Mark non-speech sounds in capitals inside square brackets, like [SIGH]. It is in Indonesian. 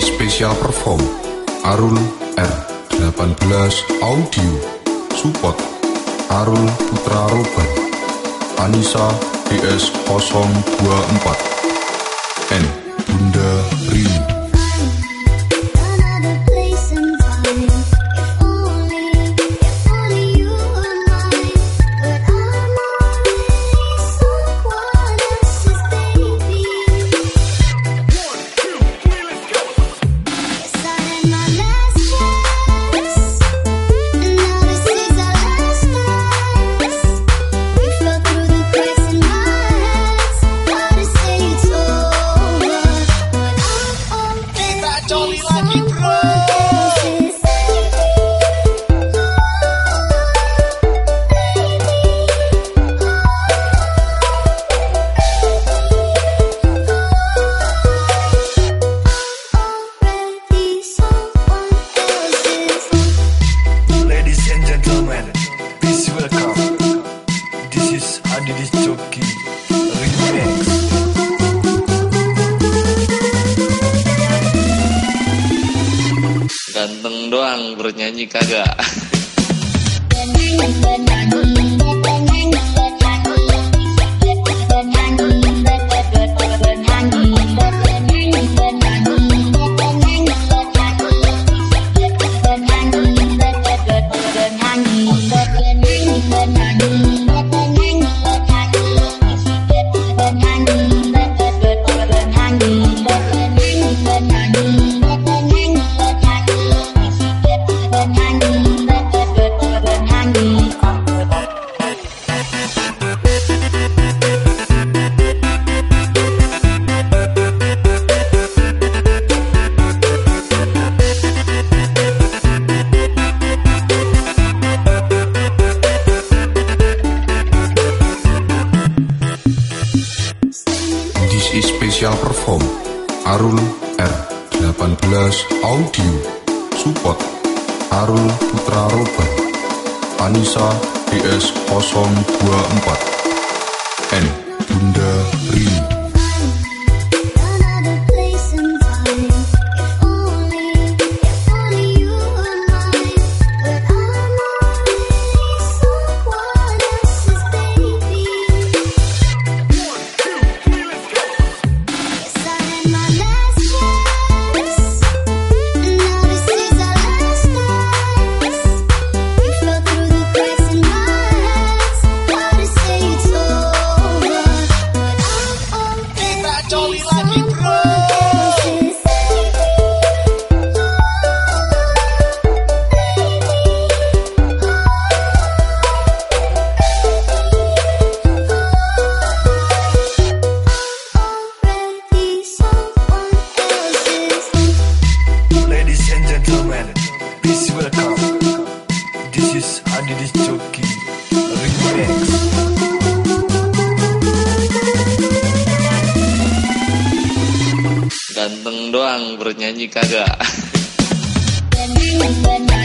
Spesial Perform Arul R18 Audio. Support Arul Putra Roban. Anissa DS024 N. Ganteng doang bernyanyi kagak. [LAUGHS] Spesial Perform Arul R18 Audio. Support Arul Putra Roban Anissa DS 024 N Bunda Rini. jolly like throw. doang bernyanyi kagak. [LAUGHS]